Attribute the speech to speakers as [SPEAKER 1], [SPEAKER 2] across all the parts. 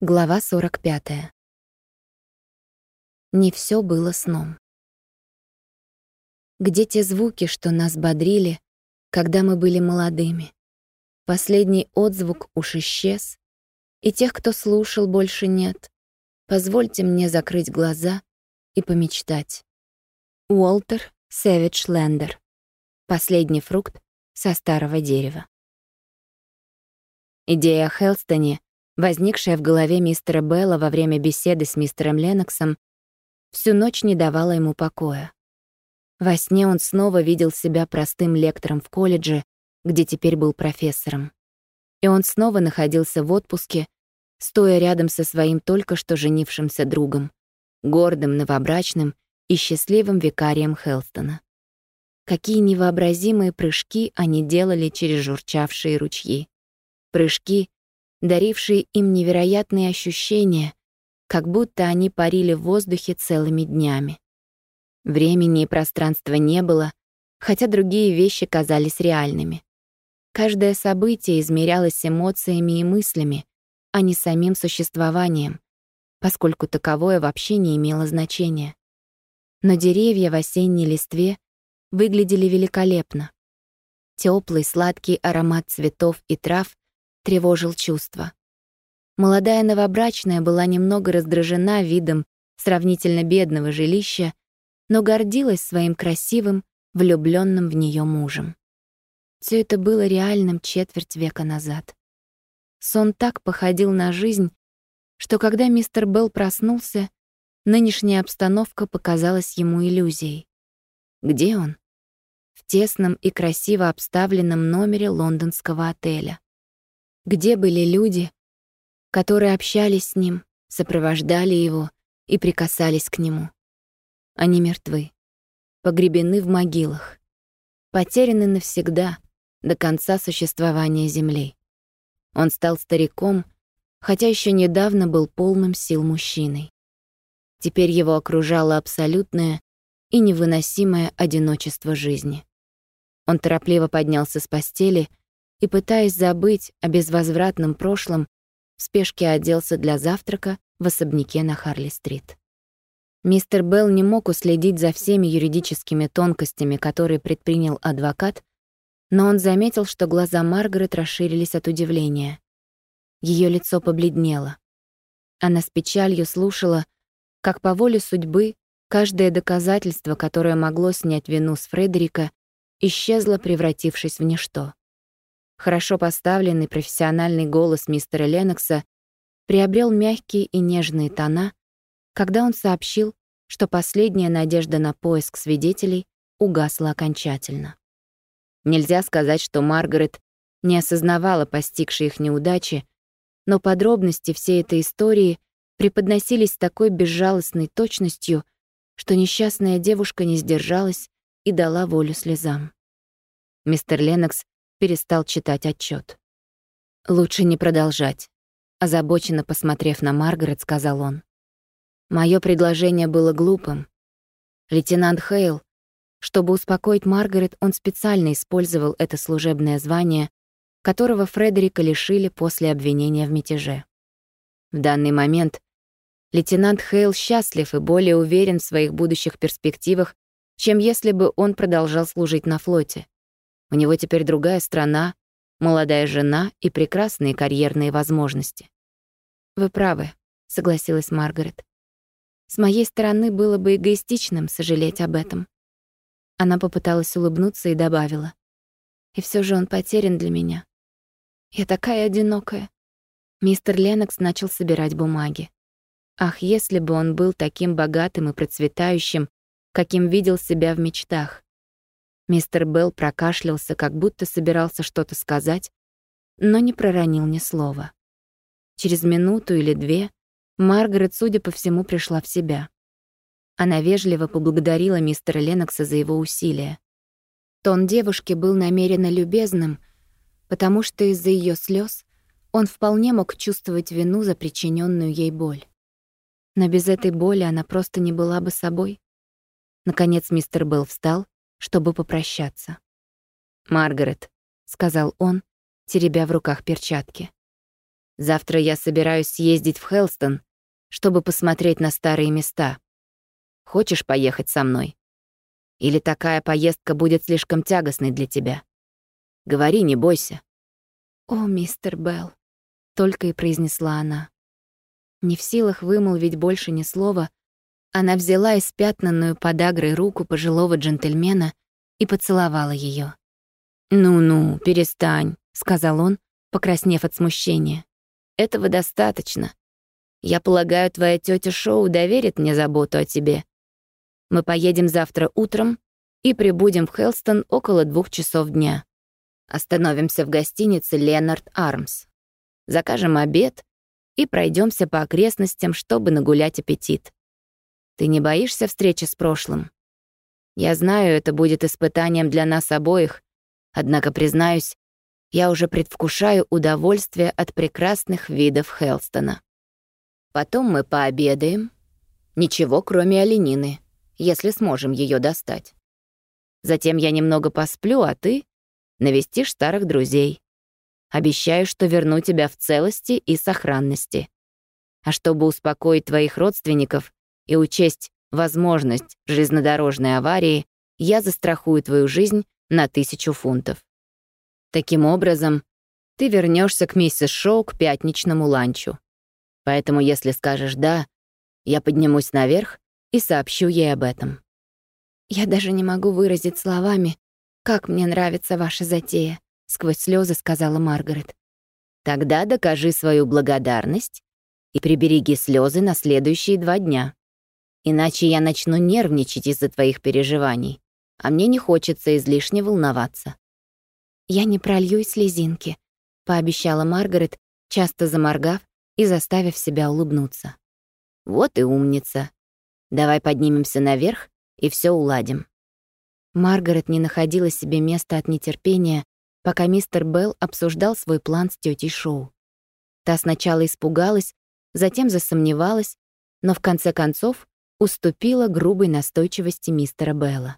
[SPEAKER 1] Глава 45. Не все было сном. Где те звуки, что нас бодрили, когда мы были молодыми? Последний отзвук уж исчез, и тех, кто слушал, больше нет. Позвольте мне закрыть глаза и помечтать. Уолтер Сэвидж Лендер. Последний фрукт со старого дерева. Идея Хелстоне — возникшая в голове мистера Белла во время беседы с мистером Леноксом, всю ночь не давала ему покоя. Во сне он снова видел себя простым лектором в колледже, где теперь был профессором. И он снова находился в отпуске, стоя рядом со своим только что женившимся другом, гордым, новобрачным и счастливым викарием Хелстона. Какие невообразимые прыжки они делали через журчавшие ручьи. Прыжки, дарившие им невероятные ощущения, как будто они парили в воздухе целыми днями. Времени и пространства не было, хотя другие вещи казались реальными. Каждое событие измерялось эмоциями и мыслями, а не самим существованием, поскольку таковое вообще не имело значения. Но деревья в осенней листве выглядели великолепно. Теплый сладкий аромат цветов и трав тревожил чувства. Молодая новобрачная была немного раздражена видом сравнительно бедного жилища, но гордилась своим красивым, влюбленным в нее мужем. Все это было реальным четверть века назад. Сон так походил на жизнь, что когда мистер Белл проснулся, нынешняя обстановка показалась ему иллюзией. Где он? В тесном и красиво обставленном номере лондонского отеля. Где были люди, которые общались с ним, сопровождали его и прикасались к нему? Они мертвы, погребены в могилах, потеряны навсегда, до конца существования Земли. Он стал стариком, хотя еще недавно был полным сил мужчиной. Теперь его окружало абсолютное и невыносимое одиночество жизни. Он торопливо поднялся с постели и, пытаясь забыть о безвозвратном прошлом, в спешке оделся для завтрака в особняке на Харли-стрит. Мистер Белл не мог уследить за всеми юридическими тонкостями, которые предпринял адвокат, но он заметил, что глаза Маргарет расширились от удивления. Ее лицо побледнело. Она с печалью слушала, как по воле судьбы каждое доказательство, которое могло снять вину с Фредерика, исчезло, превратившись в ничто. Хорошо поставленный профессиональный голос мистера Ленокса приобрел мягкие и нежные тона, когда он сообщил, что последняя надежда на поиск свидетелей угасла окончательно. Нельзя сказать, что Маргарет не осознавала постигшей их неудачи, но подробности всей этой истории преподносились с такой безжалостной точностью, что несчастная девушка не сдержалась и дала волю слезам. Мистер Ленокс перестал читать отчет. «Лучше не продолжать», — озабоченно посмотрев на Маргарет, сказал он. Мое предложение было глупым. Лейтенант Хейл, чтобы успокоить Маргарет, он специально использовал это служебное звание, которого Фредерика лишили после обвинения в мятеже. В данный момент лейтенант Хейл счастлив и более уверен в своих будущих перспективах, чем если бы он продолжал служить на флоте. У него теперь другая страна, молодая жена и прекрасные карьерные возможности. «Вы правы», — согласилась Маргарет. «С моей стороны было бы эгоистичным сожалеть об этом». Она попыталась улыбнуться и добавила. «И все же он потерян для меня. Я такая одинокая». Мистер Ленокс начал собирать бумаги. Ах, если бы он был таким богатым и процветающим, каким видел себя в мечтах. Мистер Белл прокашлялся, как будто собирался что-то сказать, но не проронил ни слова. Через минуту или две Маргарет, судя по всему, пришла в себя. Она вежливо поблагодарила мистера Ленокса за его усилия. Тон девушки был намеренно любезным, потому что из-за ее слез он вполне мог чувствовать вину за причиненную ей боль. Но без этой боли она просто не была бы собой. Наконец мистер Белл встал чтобы попрощаться. «Маргарет», — сказал он, теребя в руках перчатки. Завтра я собираюсь съездить в Хелстон, чтобы посмотреть на старые места. Хочешь поехать со мной? Или такая поездка будет слишком тягостной для тебя? Говори, не бойся».
[SPEAKER 2] «О, мистер Белл», — только и произнесла она. Не в силах вымолвить больше ни слова, она взяла испятнанную подагрой руку пожилого джентльмена и поцеловала ее.
[SPEAKER 1] «Ну-ну, перестань», — сказал он, покраснев от смущения. «Этого достаточно. Я полагаю, твоя тетя Шоу доверит мне заботу о тебе. Мы поедем завтра утром и прибудем в Хелстон около двух часов дня. Остановимся в гостинице «Ленард Армс». Закажем обед и пройдемся по окрестностям, чтобы нагулять аппетит. Ты не боишься встречи с прошлым? Я знаю, это будет испытанием для нас обоих, однако, признаюсь, я уже предвкушаю удовольствие от прекрасных видов Хелстона. Потом мы пообедаем. Ничего, кроме оленины, если сможем ее достать. Затем я немного посплю, а ты навестишь старых друзей. Обещаю, что верну тебя в целости и сохранности. А чтобы успокоить твоих родственников и учесть возможность железнодорожной аварии, я застрахую твою жизнь на тысячу фунтов. Таким образом, ты вернешься к миссис Шоу к пятничному ланчу. Поэтому, если скажешь «да», я поднимусь наверх и сообщу ей об этом.
[SPEAKER 2] Я даже не могу выразить словами, «Как мне нравится ваша затея», — сквозь слезы сказала Маргарет.
[SPEAKER 1] «Тогда докажи свою благодарность и прибереги слезы на следующие два дня. Иначе я начну нервничать из-за твоих переживаний, а мне не хочется излишне волноваться».
[SPEAKER 2] «Я не пролью слезинки», — пообещала Маргарет, часто заморгав и заставив себя улыбнуться.
[SPEAKER 1] «Вот и умница. Давай поднимемся наверх и все уладим».
[SPEAKER 2] Маргарет не находила себе места от нетерпения, пока мистер Белл обсуждал свой план с тетей Шоу. Та сначала испугалась, затем засомневалась, но в конце концов уступила грубой настойчивости мистера Белла.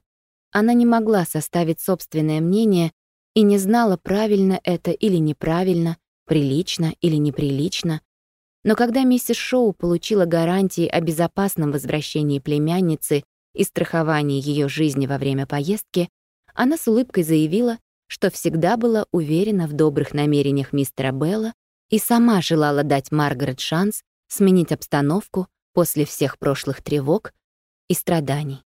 [SPEAKER 2] Она не могла составить собственное мнение и не знала, правильно это или неправильно, прилично или неприлично. Но когда миссис Шоу получила гарантии о безопасном возвращении племянницы и страховании ее жизни во время поездки, она с улыбкой заявила, что всегда была уверена в добрых намерениях мистера Белла и сама желала дать Маргарет шанс сменить обстановку после всех прошлых тревог и страданий.